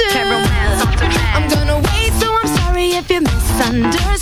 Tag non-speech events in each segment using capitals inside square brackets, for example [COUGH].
I'm gonna wait, so I'm sorry if you misunderstood.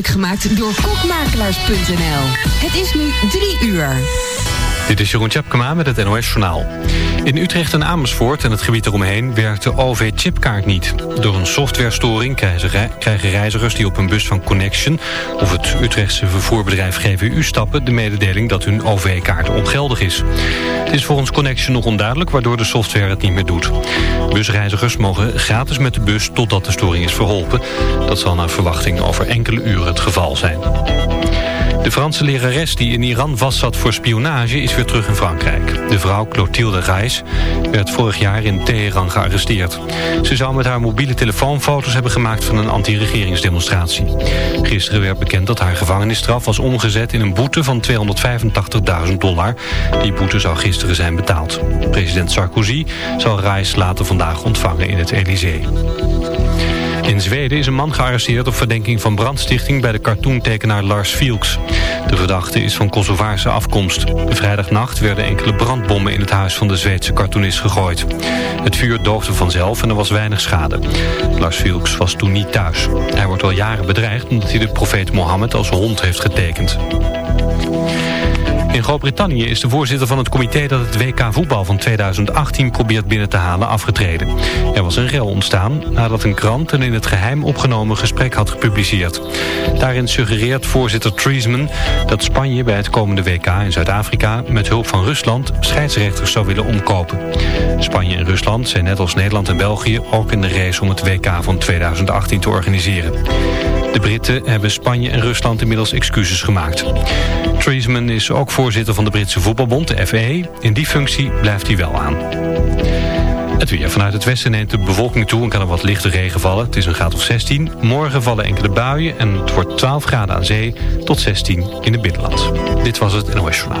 Mogelijk gemaakt door kokmakelaars.nl. Het is nu drie uur. Dit is Jeroen Tjepkema met het NOS Journaal. In Utrecht en Amersfoort en het gebied eromheen werkt de OV-chipkaart niet. Door een softwarestoring krijgen rei- krijgen reizigers die op een bus van Connection... of het Utrechtse vervoerbedrijf GVU stappen... de mededeling dat hun OV-kaart ongeldig is. Het is volgens Connection nog onduidelijk waardoor de software het niet meer doet. Busreizigers mogen gratis met de bus totdat de storing is verholpen. Dat zal naar verwachting over enkele uren het geval zijn. De Franse lerares die in Iran vastzat voor spionage is weer terug in Frankrijk. De vrouw Clotilde Reis werd vorig jaar in Teheran gearresteerd. Ze zou met haar mobiele telefoon foto's hebben gemaakt van een anti-regeringsdemonstratie. Gisteren werd bekend dat haar gevangenisstraf was omgezet in een boete van 285.000 dollar. Die boete zou gisteren zijn betaald. President Sarkozy zal Reis later vandaag ontvangen in het Elysée. In Zweden is een man gearresteerd op verdenking van brandstichting bij de cartoontekenaar Lars Vilks. De verdachte is van Kosovaarse afkomst. Vrijdagnacht werden enkele brandbommen in het huis van de Zweedse cartoonist gegooid. Het vuur doofde vanzelf en er was weinig schade. Lars Vilks was toen niet thuis. Hij wordt al jaren bedreigd omdat hij de profeet Mohammed als hond heeft getekend. In Groot-Brittannië is de voorzitter van het comité dat het WK voetbal van 2018 probeert binnen te halen afgetreden. Er was een rel ontstaan nadat een krant een in het geheim opgenomen gesprek had gepubliceerd. Daarin suggereert voorzitter Treesman dat Spanje bij het komende WK in Zuid-Afrika met hulp van Rusland scheidsrechters zou willen omkopen. Spanje en Rusland zijn net als Nederland en België ook in de race om het WK van 2018 te organiseren. De Britten hebben Spanje en Rusland inmiddels excuses gemaakt. Treesman is ook voorzitter van de Britse voetbalbond, de FA. In die functie blijft hij wel aan. Het weer. Vanuit het westen neemt de bewolking toe en kan er wat lichte regen vallen. Het is een graad of 16. Morgen vallen enkele buien en het wordt 12 graden aan zee tot 16 in het binnenland. Dit was het NOS Journaal.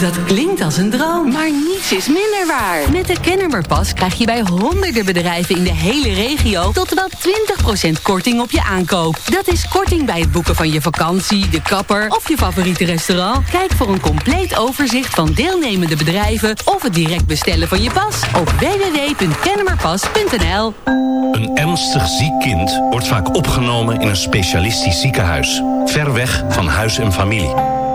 Dat klinkt als een droom, maar niets is minder waar. Met de Kennemerpas krijg je bij honderden bedrijven in de hele regio tot wel 20% korting op je aankoop. Dat is korting bij het boeken van je vakantie, de kapper of je favoriete restaurant. Kijk voor een compleet overzicht van deelnemende bedrijven of het direct bestellen van je pas op www.kennemerpas.nl. Een ernstig ziek kind wordt vaak opgenomen in een specialistisch ziekenhuis. Ver weg van huis en familie.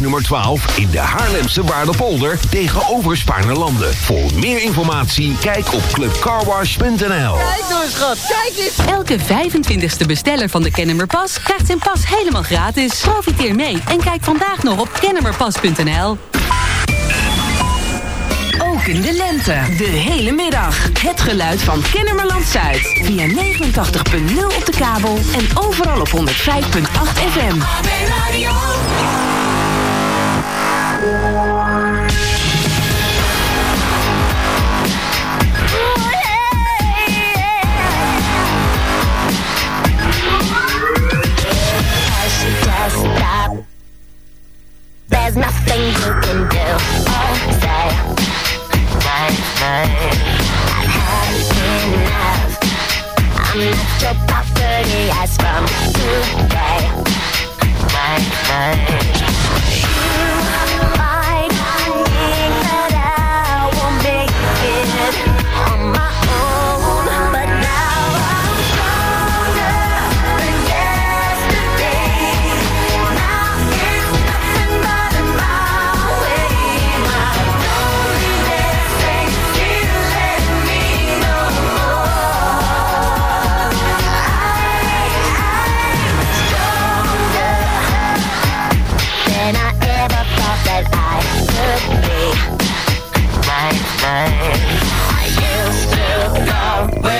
nummer 12 in de Haarlemse Waardepolder tegenover Spaarnerlanden. Voor meer informatie kijk op clubcarwash.nl. Kijk nou eens schat, kijk eens. Elke 25ste besteller van de Kennemerpas krijgt zijn pas helemaal gratis. Profiteer mee en kijk vandaag nog op kennemerpas.nl. Ook in de lente, de hele middag. Het geluid van Kennemerland Zuid. Via 89.0 op de kabel en overal op 105.8 FM. Nothing from today. Night, night. mine. I used to go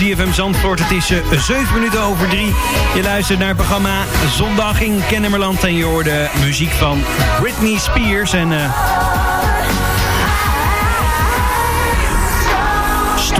ZFM Zandvoort. Het is uh, eh, 7 minuten over 3. Je luistert naar het programma Zondag in Kennemerland. En je hoorde muziek van Britney Spears. En... Uh,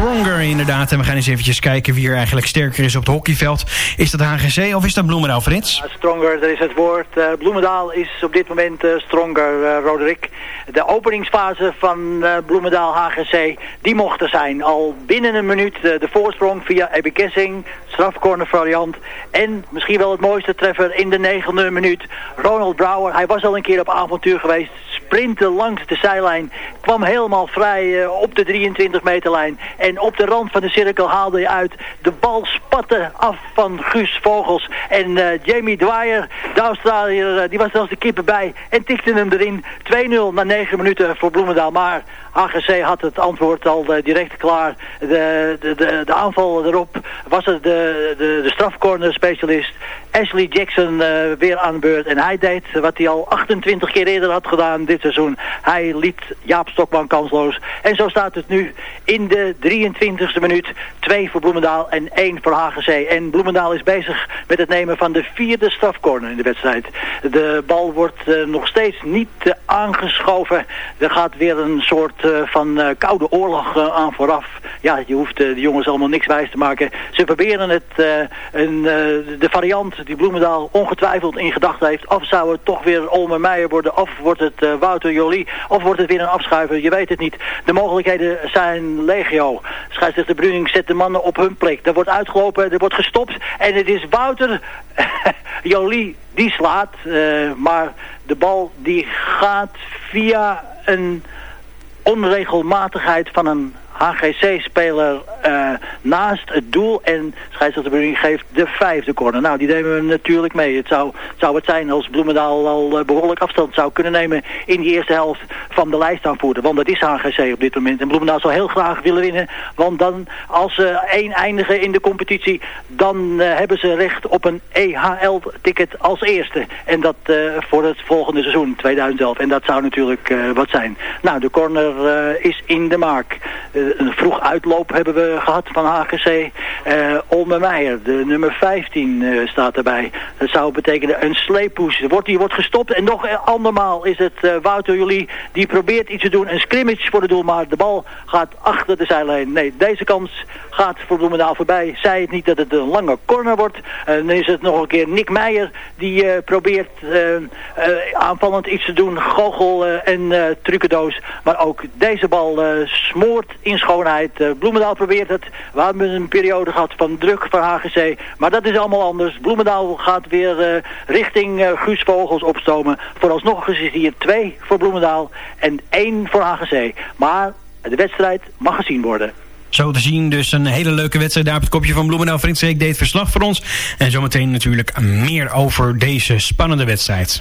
Stronger inderdaad. En we gaan eens eventjes kijken wie er eigenlijk sterker is op het hockeyveld. Is dat HGC of is dat Bloemendaal, Frits? stronger, dat is het woord. Uh, Bloemendaal is op dit moment uh, stronger, uh, Roderick. De openingsfase van Bloemendaal HGC, die mocht er zijn. Al binnen een minuut de voorsprong via Ebbe Kessing, strafcorner variant. En misschien wel het mooiste treffer in de negende minuut. Ronald Brouwer, hij was al een keer op avontuur geweest. Sprinten langs de zijlijn. Kwam helemaal vrij op de 23 meterlijn. En op de rand van de cirkel haalde hij uit. De bal spatte af van Guus Vogels. En Jamie Dwyer, De Australiër die was zelfs de kippen bij en tikte hem erin. 2-0 na 9 minuten voor Bloemendaal. Maar AGC had het antwoord al direct klaar. De, de, de, aanval erop was het de, de, de strafcorner specialist Ashley Jackson weer aan beurt. En hij deed wat hij al 28 keer eerder had gedaan dit seizoen. Hij liet Jaap Stokman kansloos. En zo staat het nu in de 23e minuut. Twee voor Bloemendaal en één voor HGC. En Bloemendaal is bezig met het nemen van de vierde strafcorner in de wedstrijd. De bal wordt uh, nog steeds niet uh, aangeschoven. Er gaat weer een soort uh, van koude oorlog aan vooraf. Ja, je hoeft de jongens allemaal niks wijs te maken. Ze proberen het, een, de variant die Bloemendaal ongetwijfeld in gedachten heeft. Of zou het toch weer Olmer Meijer worden, of wordt het Wouter Jolie, of wordt het weer een afschuiver. Je weet het niet. De mogelijkheden zijn legio. Scheidsrechter Bruning zet de mannen op hun plek. Er wordt uitgelopen, er wordt gestopt. En het is Wouter [LAUGHS] Jolie die slaat. Uh, maar de bal die gaat via een onregelmatigheid van een HGC-speler uh, naast het doel. En scheidsrechter geeft de vijfde corner. Nou, die nemen we natuurlijk mee. Het zou, zou het zijn als Bloemendaal al uh, behoorlijk afstand zou kunnen nemen in die eerste helft van de lijst aanvoeren. Want dat is HGC op dit moment. En Bloemendaal zou heel graag willen winnen. Want dan, als ze één eindigen in de competitie, dan uh, hebben ze recht op een EHL-ticket als eerste. En dat voor het volgende seizoen, 2011. En dat zou natuurlijk wat zijn. Nou, de corner is in de maak een vroeg uitloop hebben we gehad van HGC. Uh, Olme Meijer, de nummer 15 uh, staat erbij. Dat zou betekenen een sleeppoes. Wordt, die wordt gestopt en nog andermaal is het Wouter Jolie die probeert iets te doen. Een scrimmage voor de doel, maar de bal gaat achter de zijlijn. Nee, deze kans gaat voor Bloemendaal voorbij. Zij het niet dat het een lange corner wordt. dan is het nog een keer Nick Meijer die probeert aanvallend iets te doen. Goochel en trucendoos. Maar ook deze bal smoort in schoonheid. Uh, Bloemendaal probeert het. We hebben een periode gehad van druk van HGC. Maar dat is allemaal anders. Bloemendaal gaat weer uh, richting uh, Guus Vogels opstomen. Vooralsnog is hier twee voor Bloemendaal en één voor HGC. Maar de wedstrijd mag gezien worden. Zo te zien, dus een hele leuke wedstrijd daar op het kopje van Bloemendaal. Frits Reek deed verslag voor ons. En zometeen natuurlijk meer over deze spannende wedstrijd.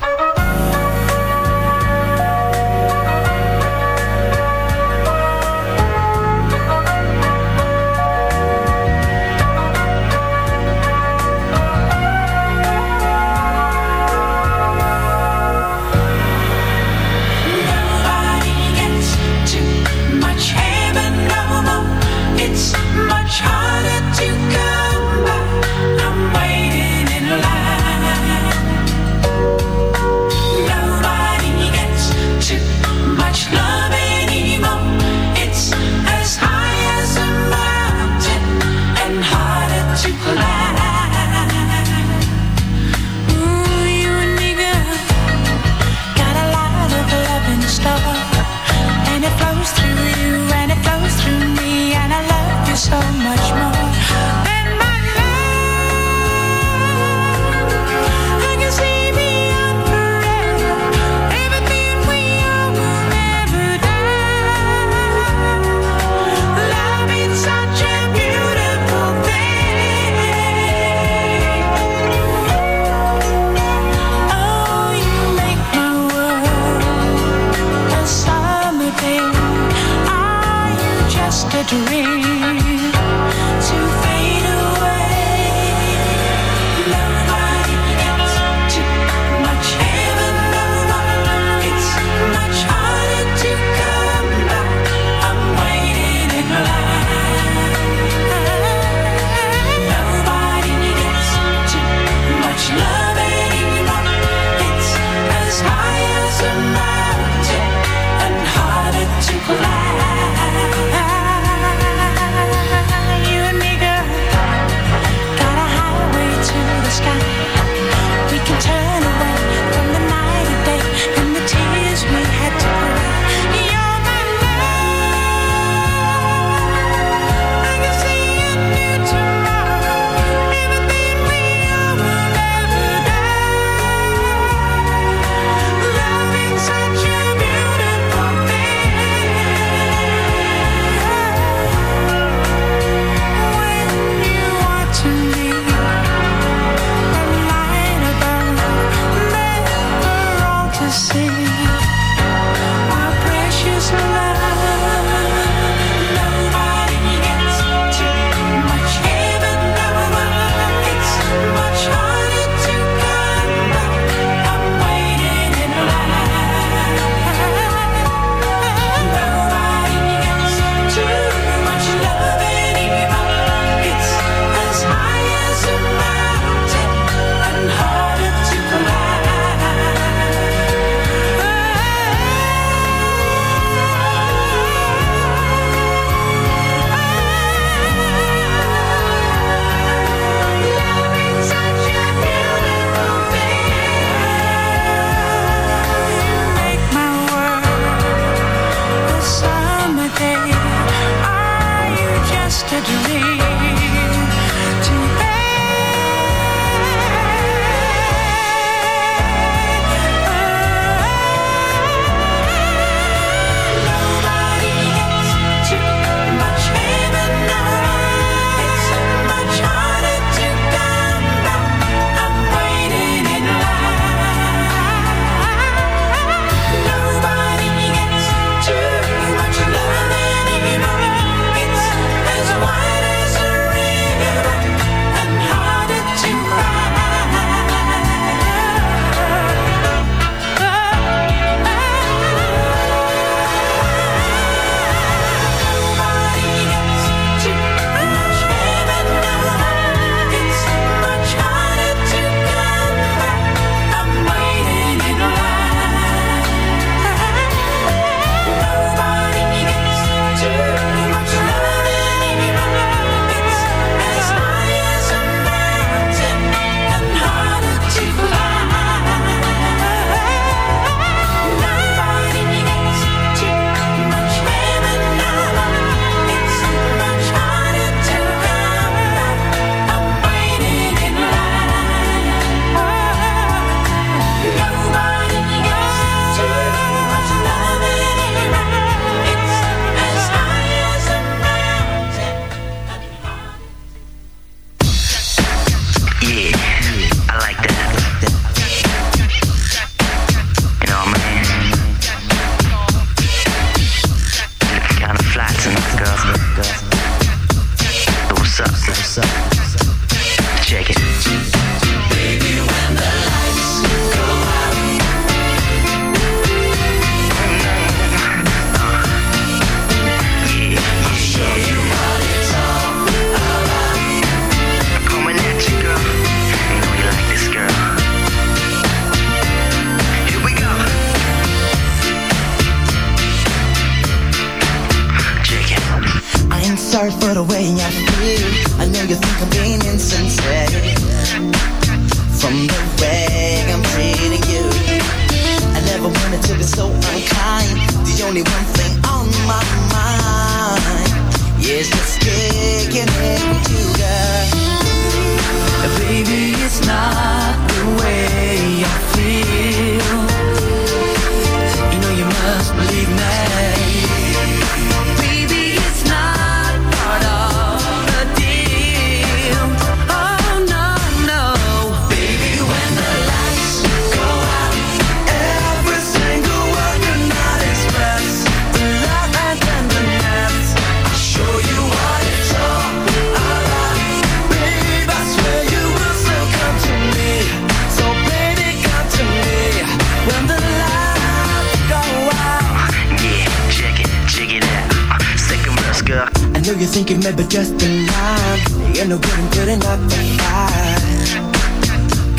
Thinking maybe just a line. You know good and good enough to five.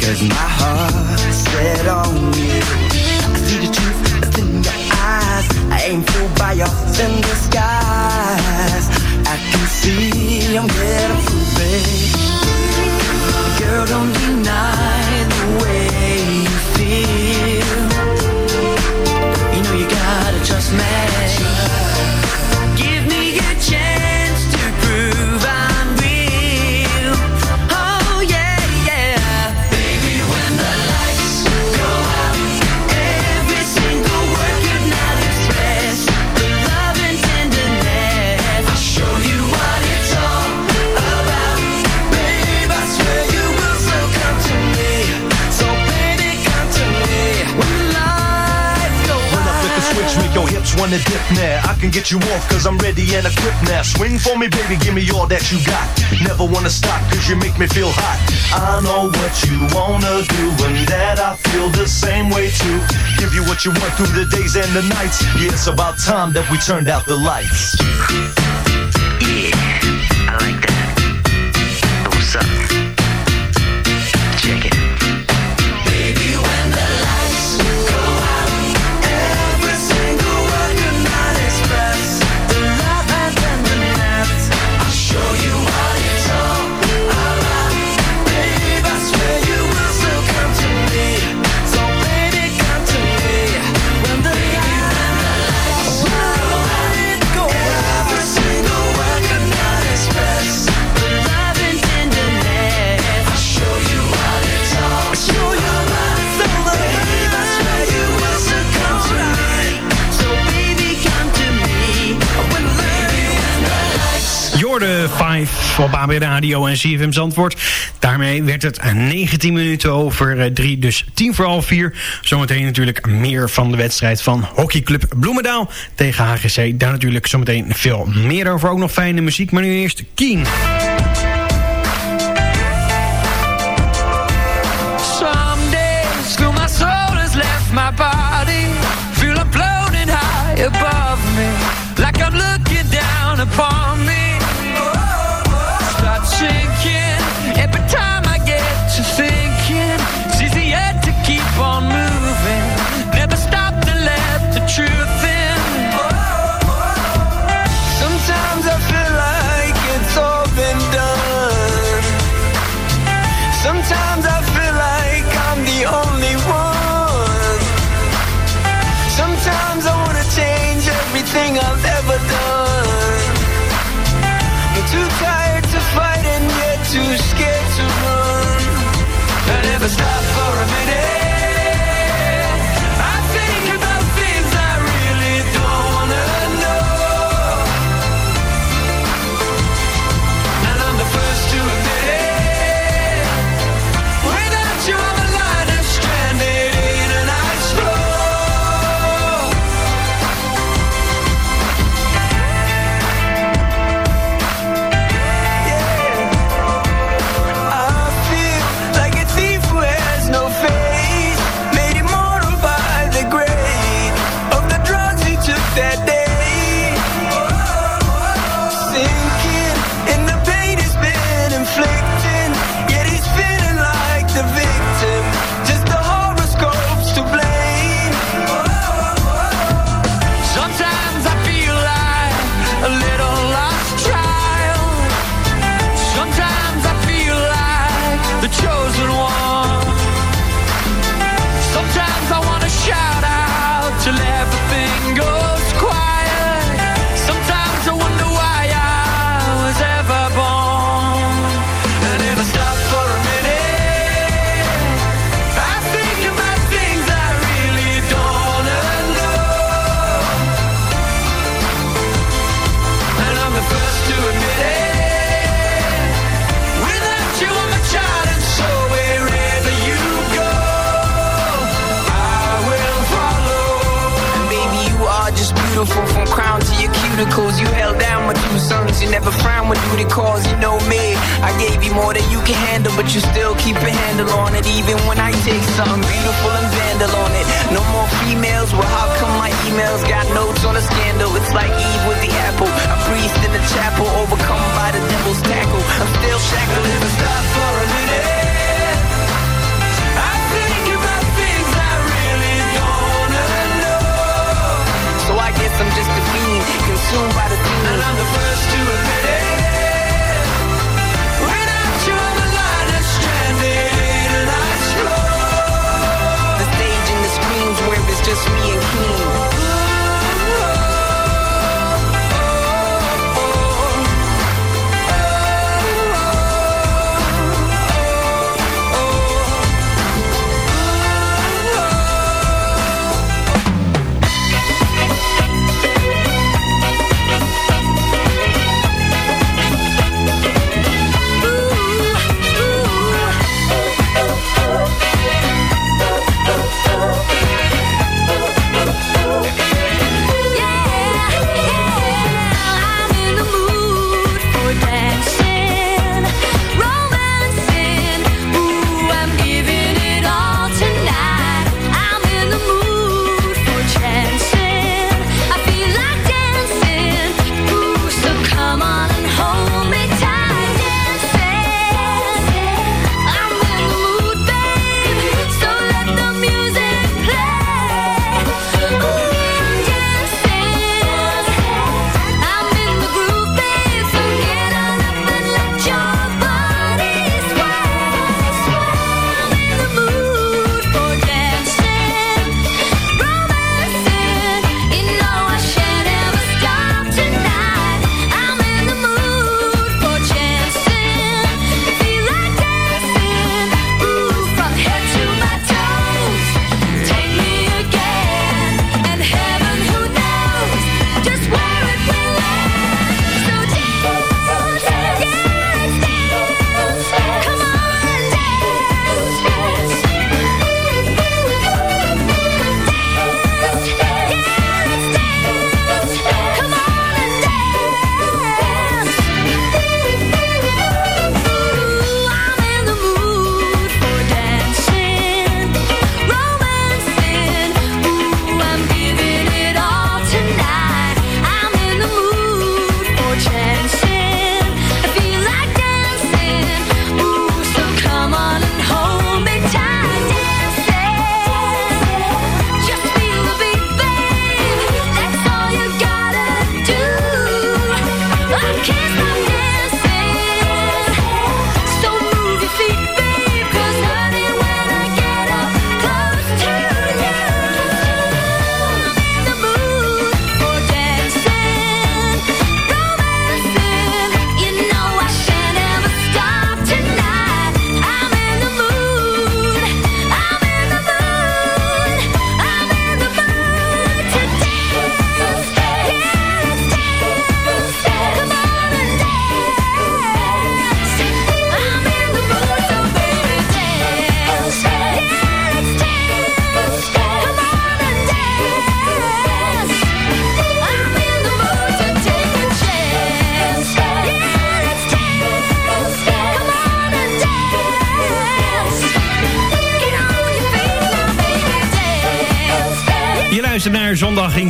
Cause my heart's set on you. I see the truth that's in your eyes. I ain't fooled by your thin disguise. I can see I'm getting through, babe. Girl, don't deny the way wanna dip now. I can get you off cause I'm ready and equipped now. Swing for me, baby, give me all that you got. Never wanna stop cause you make me feel hot. I know what you wanna do and that I feel the same way too. Give you what you want through the days and the nights. Yeah, it's about time that we turned out the lights. Yeah, I like that. 5 op Radio en CFM Zandvoort. Daarmee werd het 19 minuten over 3, eh, dus 10 voor half 4. Zometeen natuurlijk meer van de wedstrijd van hockeyclub Bloemendaal tegen HGC. Daar natuurlijk zometeen veel meer over. Ook nog fijne muziek, maar nu eerst Keen. above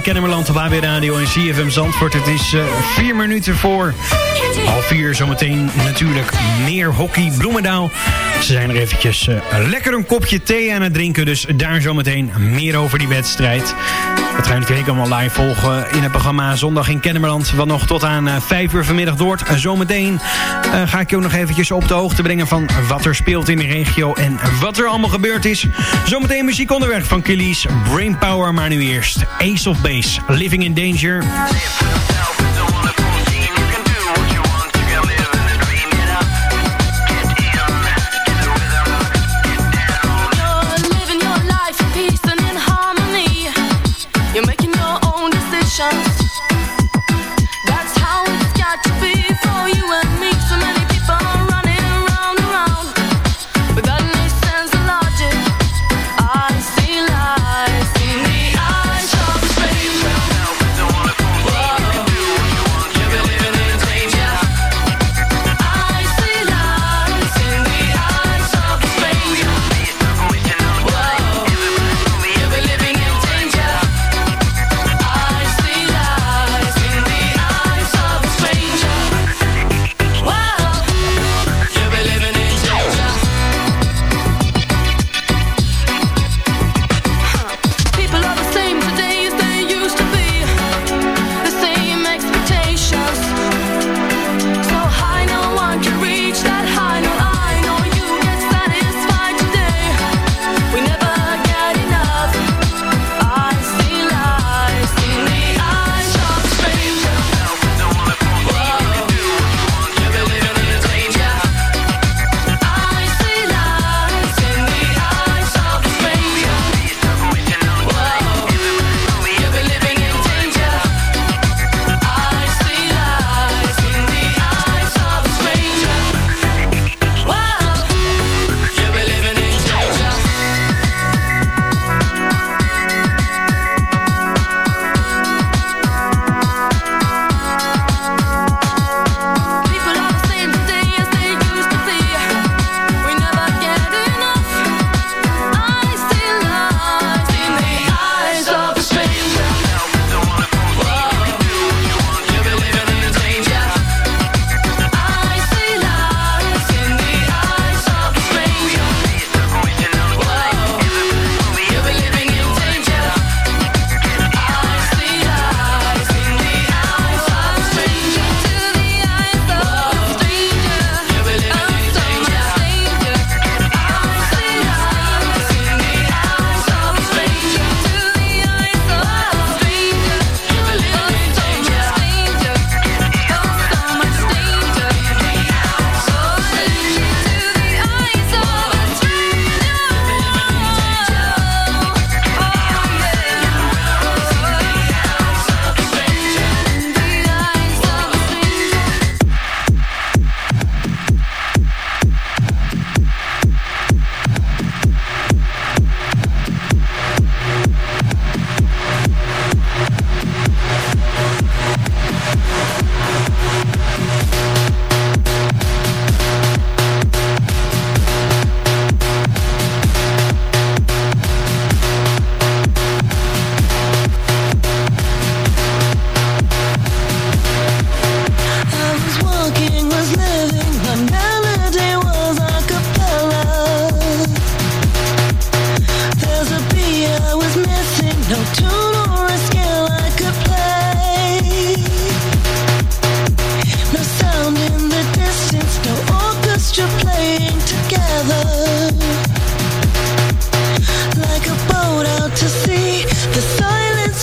Kennemerland op Radio en CFM Zandvoort. Het is uh, vier minuten voor half vier. Zometeen natuurlijk meer hockey Bloemendaal. Ze zijn er eventjes uh, lekker een kopje thee aan het drinken. Dus daar zometeen meer over die wedstrijd. Dat ga je natuurlijk allemaal live volgen in het programma Zondag in Kennemerland. Wat nog tot aan uh, vijf uur vanmiddag doort. zometeen ga ik je ook nog eventjes op de hoogte brengen van wat er speelt in de regio. En wat er allemaal gebeurd is. Zometeen muziek onderweg van Killies, Brainpower. Maar nu eerst Ace of Base, Living in Danger.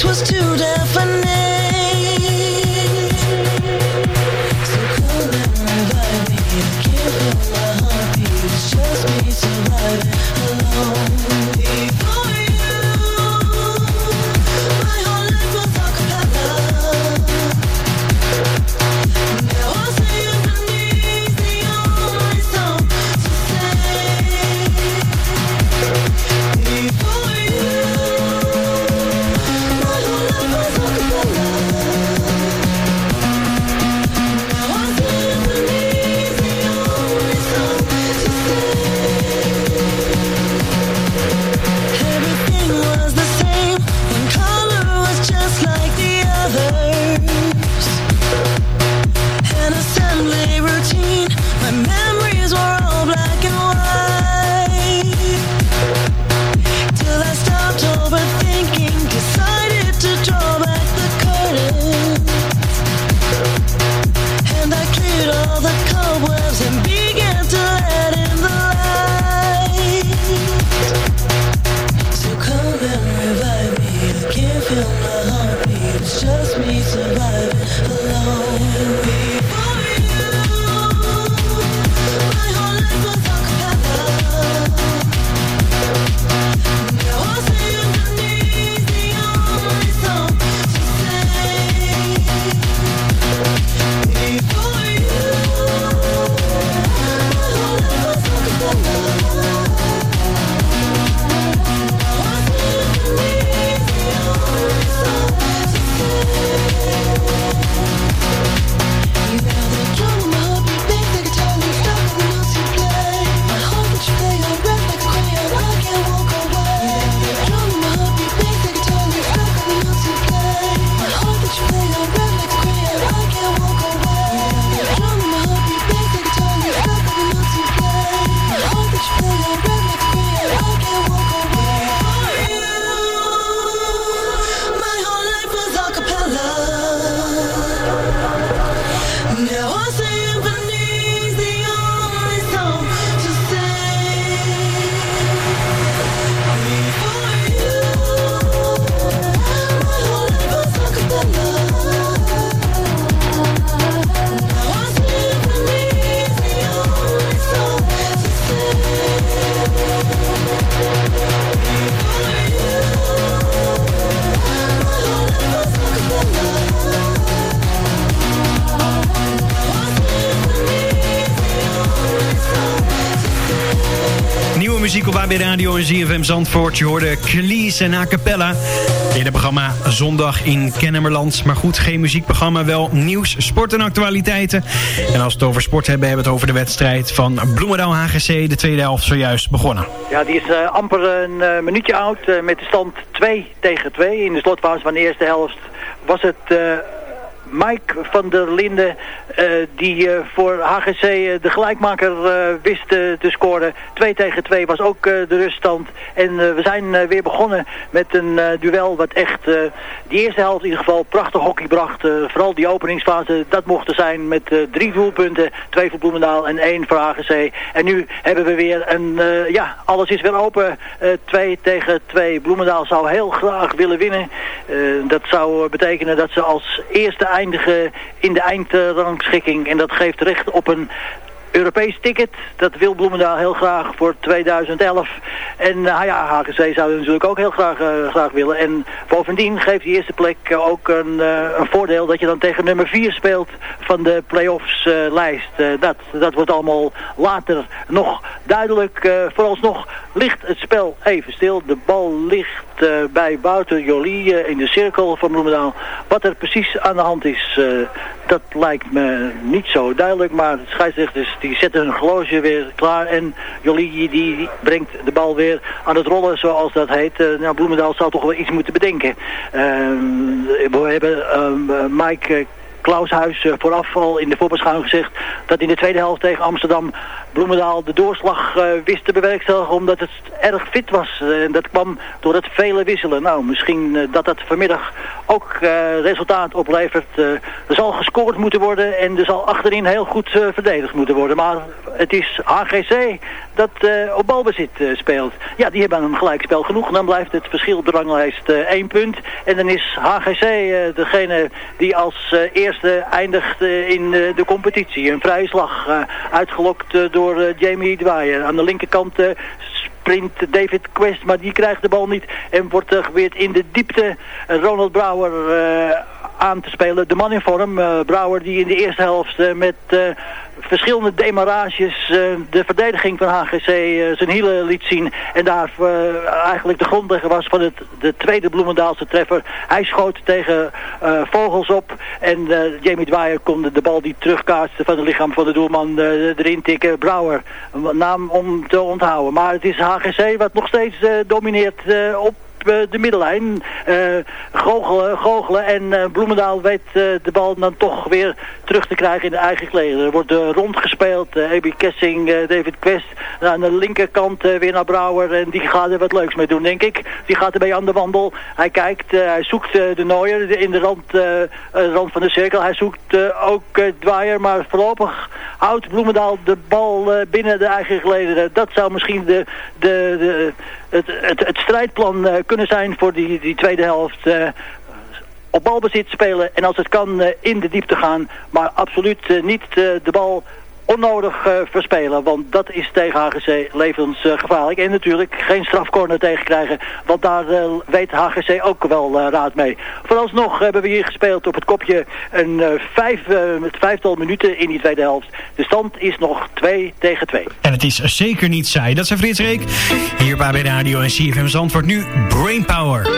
Was too deafening. ZFM Zandvoort. Je hoorde Cleese en A Cappella. In het programma Zondag in Kennemerland. Maar goed, geen muziekprogramma, wel nieuws, sport en actualiteiten. En als we het over sport hebben, hebben we het over de wedstrijd van Bloemendaal HGC. De tweede helft zojuist begonnen. Ja, die is eh, amper een eh, minuutje oud eh, met de stand 2 tegen 2. In de slotfase van de eerste helft was het Mike van der Linden eh, die eh, voor HGC eh, de gelijkmaker wist te scoren. 2 tegen 2 was ook de ruststand. En we zijn weer begonnen met een duel wat echt die eerste helft in ieder geval prachtig hockey bracht. Vooral die openingsfase, dat mocht er zijn met drie doelpunten. Twee voor Bloemendaal en één voor HGC. En nu hebben we weer een, ja, alles is weer open. Eh 2 tegen 2. Bloemendaal zou heel graag willen winnen. Dat zou betekenen dat ze als eerste eindigen in de eindrangschikking. En dat geeft recht op een Europees ticket. Dat wil Bloemendaal heel graag voor 2011. En uh, ja, HGC zou natuurlijk ook heel graag, uh, graag willen. En bovendien geeft die eerste plek uh, ook een, een, voordeel dat je dan tegen nummer 4 speelt van de play-offs lijst. dat, dat wordt allemaal later nog duidelijk. vooralsnog ligt het spel even stil. De bal ligt bij Wouter Jolie in de cirkel van Bloemendaal. Wat er precies aan de hand is, dat lijkt me niet zo duidelijk. Maar het scheidsrechters die zetten hun horloge weer klaar. En Jolie die brengt de bal weer aan het rollen zoals dat heet. Uh, nou, Bloemendaal zal toch wel iets moeten bedenken. Uh, we hebben uh, Mike... Klaushuis uh, vooraf al in de voorbeschouwing gezegd dat in de tweede helft tegen Amsterdam Bloemendaal de doorslag uh, wist te bewerkstelligen omdat het erg fit was. Uh, en dat kwam door het vele wisselen. Nou, misschien dat dat vanmiddag ook resultaat oplevert. er zal gescoord moeten worden en er zal achterin heel goed verdedigd moeten worden. Maar Het is HGC dat op balbezit speelt. Ja, die hebben een gelijkspel genoeg. Dan blijft het verschil op de ranglijst één punt. En dan is HGC degene die als eerste eindigt in de competitie. Een vrije slag uitgelokt door Jamie Dwyer. Aan de linkerkant sprint David Quest, maar die krijgt de bal niet. En wordt geweerd in de diepte. Ronald Brouwer aan te spelen. De man in vorm, Brouwer, die in de eerste helft met verschillende demarages uh, de verdediging van HGC uh, eh, zijn hielen liet zien. En daar uh, eigenlijk de grondlegger was van het, de tweede Bloemendaalse treffer. Hij schoot tegen vogels op. En Jamie Dwyer kon de, de, bal die terugkaatste van het lichaam van de doelman erin tikken. Brouwer, naam om te onthouden. Maar het is HGC wat nog steeds domineert op eh, de middellijn. Uh, goochelen, goochelen en uh, Bloemendaal weet de bal dan toch weer terug te krijgen in de eigen kleden. Er wordt rondgespeeld. Ebi Kessing, David Quest aan de linkerkant weer naar Brouwer. En die gaat er wat leuks mee doen, denk ik. Die gaat erbij aan de wandel. Hij kijkt, hij zoekt de Nooier in de rand, rand van de cirkel. Hij zoekt ook Dwyer, maar voorlopig houdt Bloemendaal de bal binnen de eigen gelederen. Dat zou misschien de, de, de, het, het, het strijdplan kunnen zijn voor die, die tweede helft op balbezit spelen en als het kan in de diepte gaan. Maar absoluut niet de bal onnodig uh, verspelen. Want dat is tegen HGC levensgevaarlijk. en natuurlijk geen strafcorner tegenkrijgen. Want daar uh, weet HGC ook wel raad mee. Vooralsnog hebben we hier gespeeld op het kopje een vijf, met vijftal minuten in die tweede helft. De stand is nog 2 tegen 2. En het is zeker niet saai. Dat zijn Frits Reek. Hier bij radio en CFM Zandvoort nu Brainpower.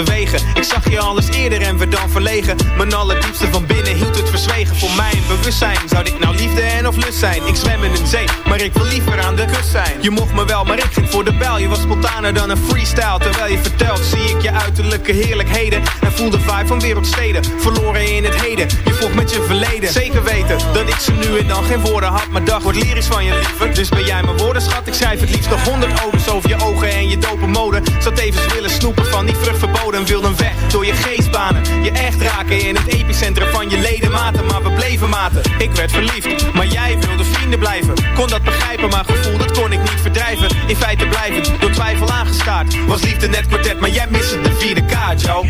observation Ik zag je al eens eerder en werd dan verlegen. Mijn allerdiepste van binnen hield het verzwegen. Voor mijn bewustzijn zou dit nou liefde en of lust zijn. Ik zwem in een zee, maar ik wil liever aan de kust zijn. Je mocht me wel, maar ik ging voor de bel. Je was spontaner dan een freestyle. Terwijl je vertelt, zie ik je uiterlijke heerlijkheden. En voel de vibe van wereldsteden. Verloren in het heden, je volgt met je verleden. Zeker weten dat ik ze nu en dan geen woorden had. Maar dag wordt lyrisch van je liever. Dus ben jij mijn woordenschat? Ik schrijf het liefst nog honderd overs over je ogen en je dope mode. Zat even willen snoepen van die vrucht verboden. Wilde weg door je geestbanen. Je echt raken in het epicentrum van je ledematen. Maar we bleven maten. Ik werd verliefd, maar jij wilde vrienden blijven. Kon dat begrijpen, maar gevoel dat kon ik niet verdrijven. In feite blijvend, door twijfel aangestaard. Was liefde net kwartet, maar jij miste de vierde kaart, yo.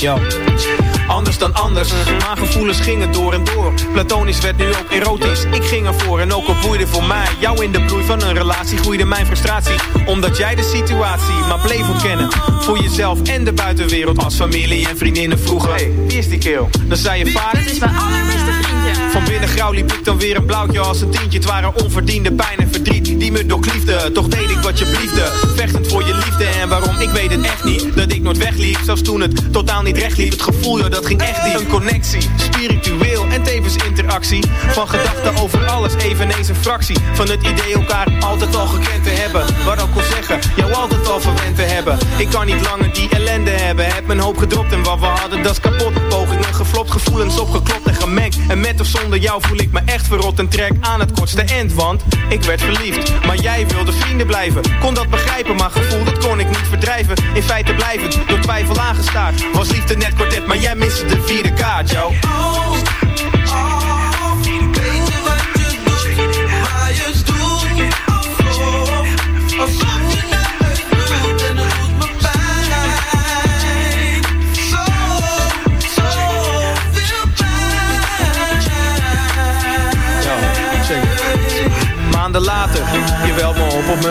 Yo. Anders dan anders, maar gevoelens gingen door en door. Platonisch werd nu ook erotisch. Ik ging ervoor en ook al boeide voor mij. Jou in de bloei van een relatie groeide mijn frustratie. Omdat jij de situatie maar bleef ontkennen. Voor jezelf en de buitenwereld. Als familie en vriendinnen vroegen. Hey, wie is die keel? Dan zei je vaak. Dat is mijn allerbeste vriendje. Van binnen grauw liep ik dan weer een blauwtje als een tientje. Het waren onverdiende pijn en verdriet die me doorkliefde. Toch deed ik wat je bliefde. Vechtend voor je liefde en waarom, ik weet het echt niet. Dat ik nooit wegliep, zelfs toen het totaal niet recht liep. Het gevoel, ja, dat ging echt diep. Een connectie, spiritueel en tevens interactie. Van gedachten over alles, eveneens een fractie. Van het idee elkaar altijd al gekend te hebben. Wat ook kon zeggen, jou altijd al verwend te hebben. Ik kan niet langer die ellende hebben. Heb mijn hoop gedropt en wat we hadden, dat is kapot. Pogingen geflopt, gevoelens opgeklopt en gemengd. En met of zonder jou voel ik me echt verrot en trek aan het kortste end. Want ik werd verliefd, maar jij wilde vrienden blijven. Kon dat begrijpen, maar gevoel dat kon ik niet verdrijven. In feite blijvend, door twijfel aangestaard. Was liefde net kwartet, maar jij miste de vierde kaart, yo.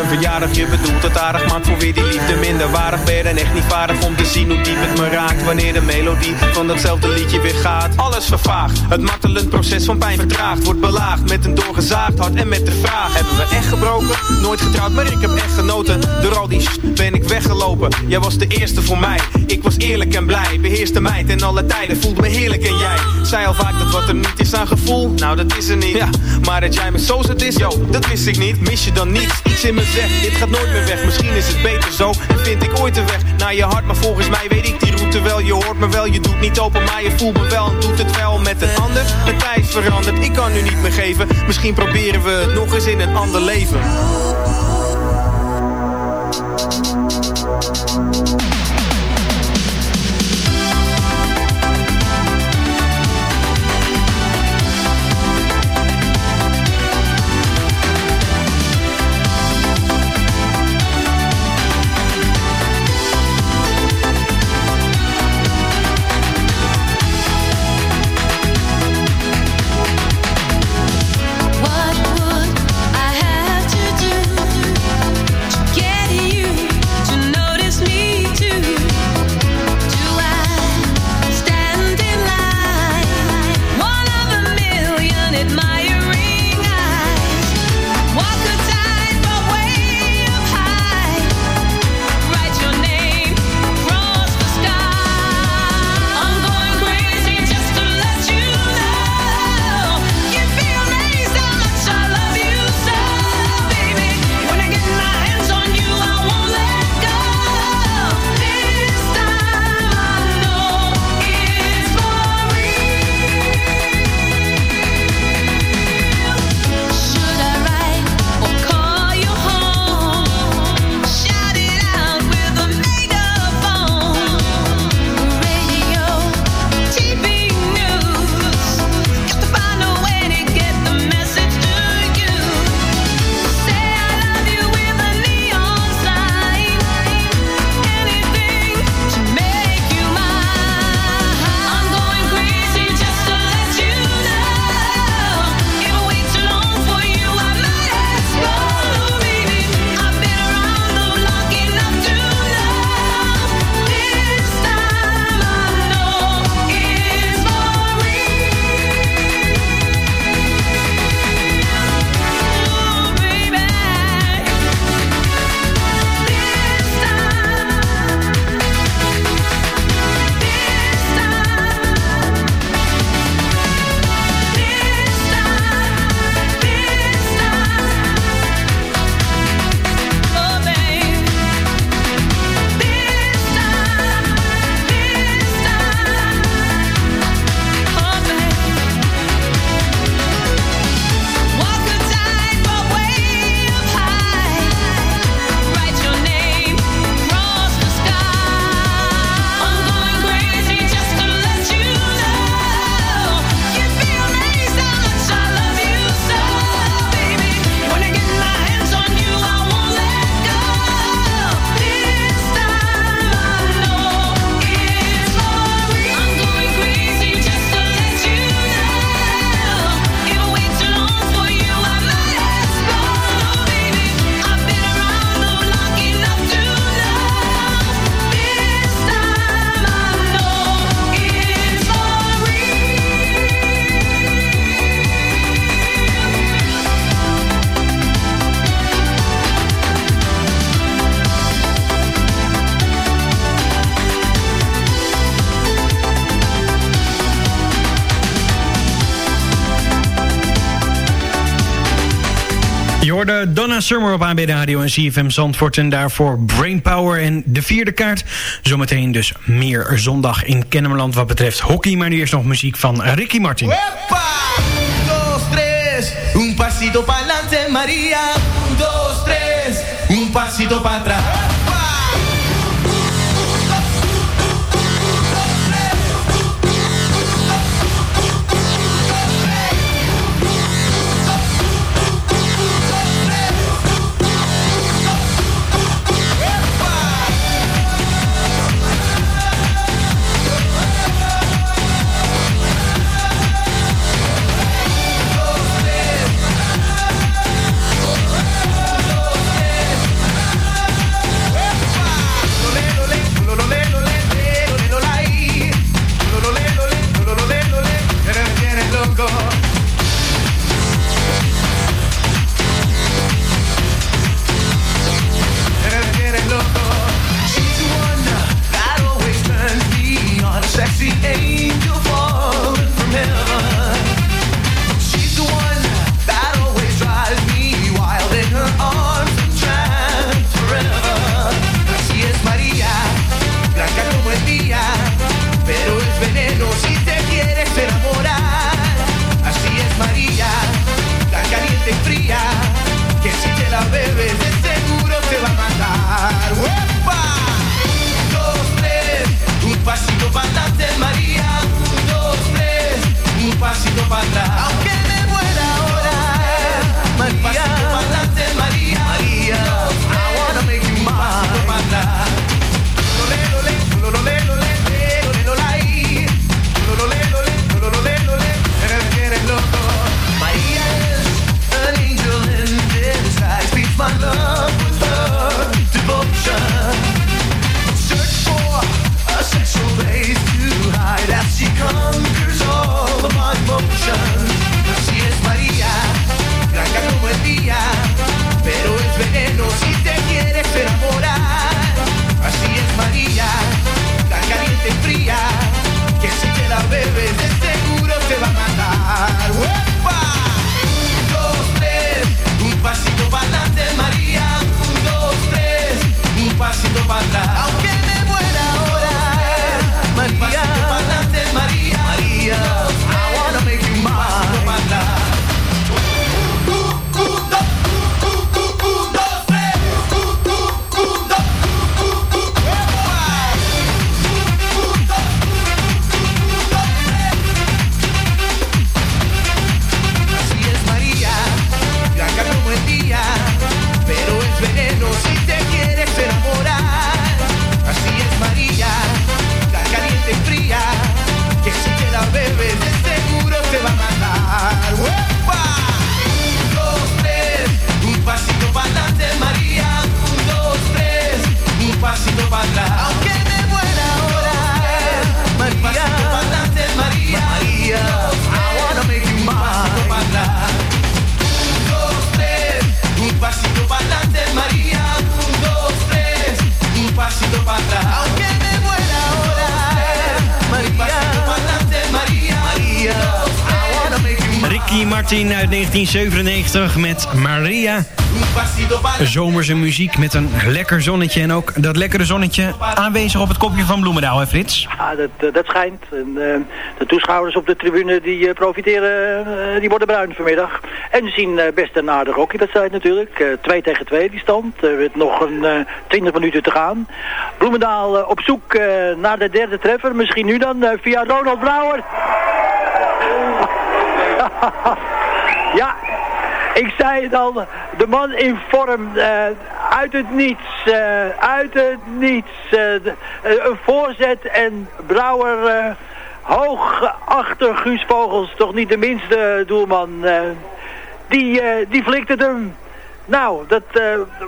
Verjaardag, je bedoelt het aardig Maakt voor weer die liefde minder waardig? Ben dan echt niet vaardig om te zien hoe diep het me raakt? Wanneer de melodie van datzelfde liedje weer gaat? Alles vervaagt, het martelend proces van pijn vertraagt. Wordt belaagd met een doorgezaagd hart en met de vraag. Hebben we echt gebroken? Nooit getrouwd, maar ik heb echt genoten. Door al die ben ik weggelopen. Jij was de eerste voor mij, eerlijk en blij. Beheerste mij ten alle tijden, voelde me heerlijk en jij. Zei al vaak dat wat er niet is aan gevoel, nou dat is er niet. Ja, Maar dat jij me zo zet is, yo, dat wist ik niet. Mis je dan niets, iets in me zegt, dit gaat nooit meer weg. Misschien is het beter zo, en vind ik ooit de weg. Naar je hart, maar volgens mij weet ik die route wel. Je hoort me wel, je doet niet open, maar je voelt me wel En doet het wel met een ander, de tijd verandert Ik kan nu niet meer geven, misschien proberen we het nog eens in een ander leven hoorde Donna Summer op ANB Radio en CFM Zandvoort. En daarvoor Brainpower en de vierde kaart. Zometeen dus meer zondag in Kennemerland wat betreft hockey. Maar nu eerst nog muziek van Ricky Martin. Un, dos, tres, un pasito pa'lante, María. Un, dos, tres, un pasito. 1997 met Maria. Zomerse muziek met een lekker zonnetje. En ook dat lekkere zonnetje aanwezig op het kopje van Bloemendaal, hè Frits? Ja, dat, eh, dat schijnt. En, eh, de toeschouwers op de tribune die eh, profiteren, die worden bruin vanmiddag. En ze zien best een aardige hockeywedstrijd natuurlijk. Eh 2 tegen 2 die stand. Er werd nog een eh 20 minuten te gaan. Bloemendaal op zoek eh, naar de derde treffer. Misschien nu dan via Ronald Brouwer. [LAUGHS] ik zei het al, de man in vorm, eh, uit het niets, eh, uit het niets. eh, een voorzet en Brouwer hoog achter Guus Vogels, toch niet de minste doelman. die, die flikt het hem. Nou, dat, eh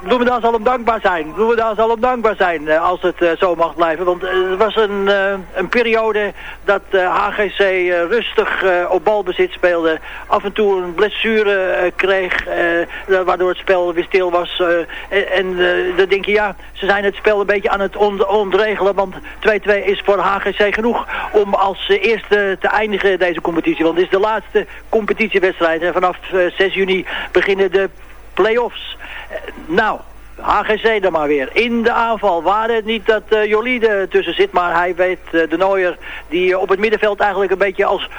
Bloemendaal zal hem dankbaar zijn. Bloemendaal zal hem dankbaar zijn eh, als het eh, zo mag blijven. Want er was een, een periode dat HGC rustig op balbezit speelde. Af en toe een blessure kreeg, waardoor het spel weer stil was. en dan denk je, ja, ze zijn het spel een beetje aan het on- ontregelen. Want 2-2 is voor HGC genoeg om als eerste te eindigen deze competitie. Want het is de laatste competitiewedstrijd. En vanaf eh, 6 juni beginnen de play-offs. Eh, nou, HGC dan maar weer. In de aanval. Waar het niet dat eh Jolide tussen zit. Maar hij weet, eh, de Nooier, die op het middenveld eigenlijk een beetje als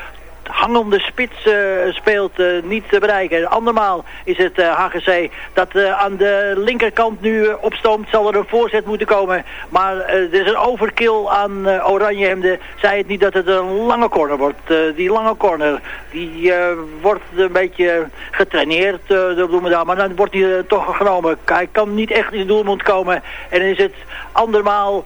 hangende spits eh, speelt eh, niet te bereiken. Andermaal is het HGC dat eh, aan de linkerkant nu opstoomt. Zal er een voorzet moeten komen. Maar er is een overkill aan eh, Oranjehemden. Zei het niet dat het een lange corner wordt. Die lange corner die wordt een beetje getraineerd door Bloemendaal. Maar dan wordt hij toch genomen. Hij kan niet echt in de doelmond komen. En dan is het andermaal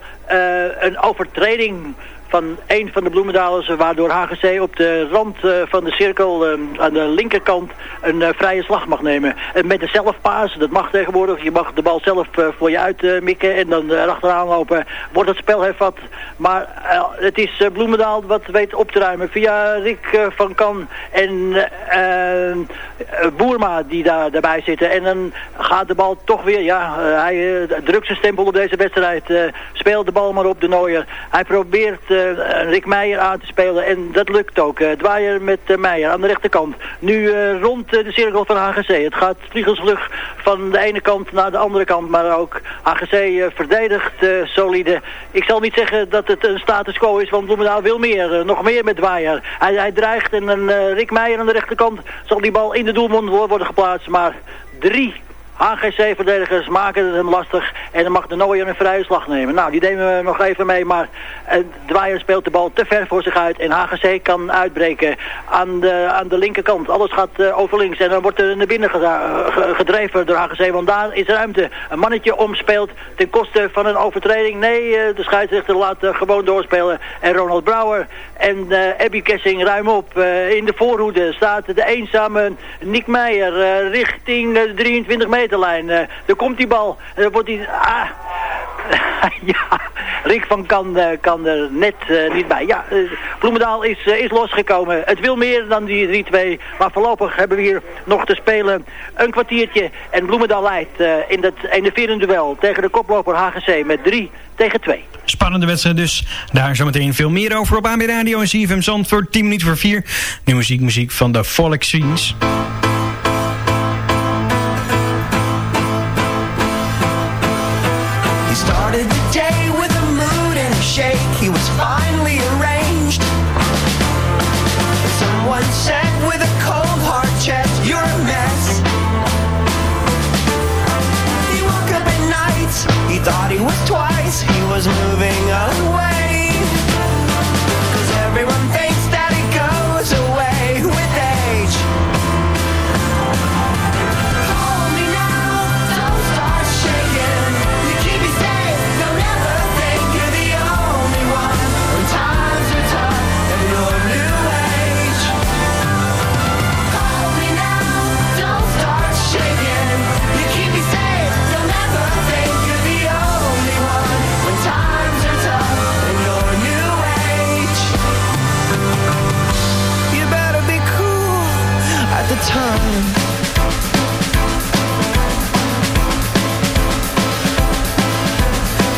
een overtreding van een van de bloemendalers, waardoor HGC op de rand eh, van de cirkel eh, aan de linkerkant een eh, vrije slag mag nemen. En met een zelfpaas, dat mag tegenwoordig, je mag de bal zelf eh, voor je uit eh, mikken en dan erachteraan lopen, wordt het spel hervat. Maar eh, het is eh, Bloemendaal wat weet op te ruimen via Rick eh, van Kan en eh, eh, Boerma die daar, daarbij zitten. En dan gaat de bal toch weer, ja, eh, hij eh, drukt zijn stempel op deze wedstrijd, eh, speelt de bal maar op de Nooier. Hij probeert eh, Rick Meijer aan te spelen en dat lukt ook. Eh Dwaaier met eh, Meijer aan de rechterkant. Nu eh, rond eh, de cirkel van HGC. Het gaat vliegensvlug van de ene kant naar de andere kant, maar ook HGC eh, verdedigt eh, solide. Ik zal niet zeggen dat het een status quo is, want Bloemendaal wil meer. eh, nog meer met Dwaaier. Hij, hij dreigt en eh, Rick Meijer aan de rechterkant zal die bal in de doelmond wo- worden geplaatst, maar drie HGC-verdedigers maken het hem lastig. En dan mag de Nooier een vrije slag nemen. Nou, die nemen we nog even mee. Maar uh, Dwyer speelt de bal te ver voor zich uit. En HGC kan uitbreken aan de, aan de linkerkant. Alles gaat uh, over links. En dan wordt er naar binnen gedreven door HGC. Want daar is ruimte. Een mannetje omspeelt ten koste van een overtreding. Nee, uh, de scheidsrechter laat gewoon doorspelen. En Ronald Brouwer en Abby Kessing ruim op. in de voorhoede staat de eenzame Nick Meijer richting de 23 meter lijn. Uh, daar komt die bal. En dan wordt die... Ah. [LAUGHS] ja, Rick van kan, uh, kan er net uh, niet bij. Ja, Bloemendaal is, is losgekomen. Het wil meer dan die 3-2. Maar voorlopig hebben we hier nog te spelen een kwartiertje. En Bloemendaal leidt in het enerverende duel tegen de koploper HGC met 3 tegen 2. Spannende wedstrijd dus. Daar zometeen veel meer over op AB Radio en CFM Zandvoort. 10 minuten voor 4. Nu muziek, muziek van de Folk Scenes.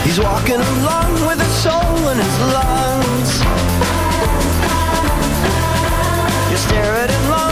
He's walking along with a soul in his lungs. You stare at him long,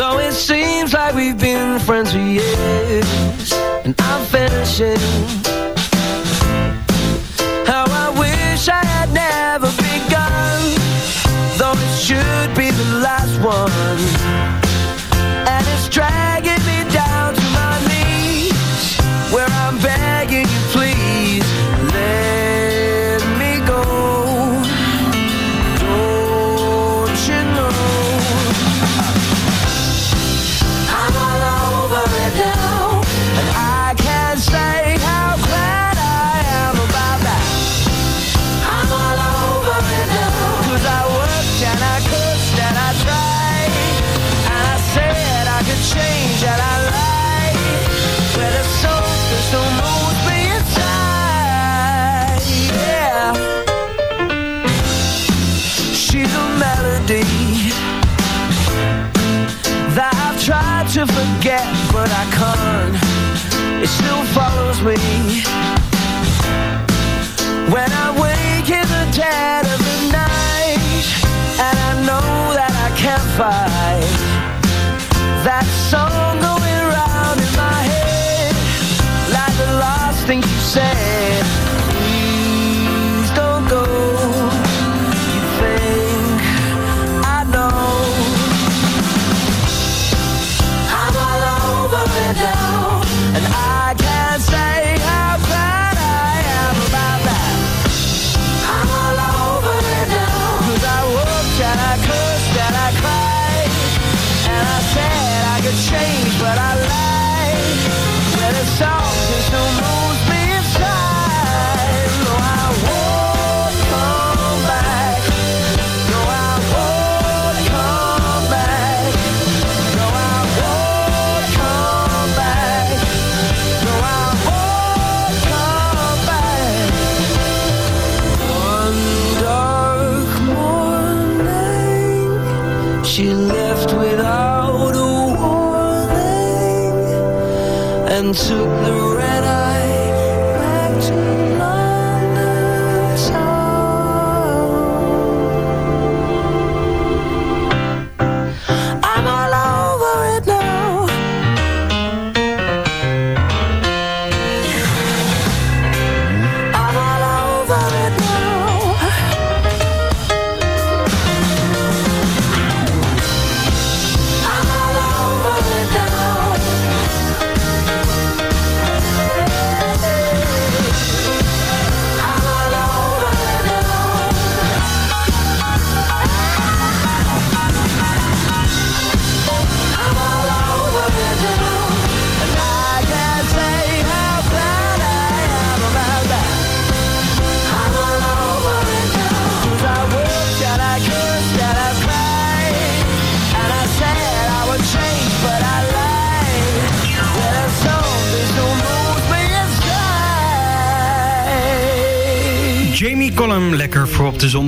Though it seems like we've been friends for years And I'm finishing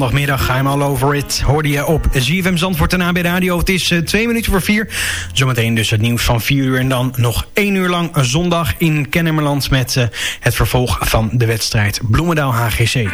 zondagmiddag. I'm all over it. Hoorde je op ZFM Zandvoort en AB Radio. Het is eh, twee minuten voor vier. Zometeen dus het nieuws van vier uur. En dan nog één uur lang zondag in Kennemerland... met eh, het vervolg van de wedstrijd Bloemendaal HGC.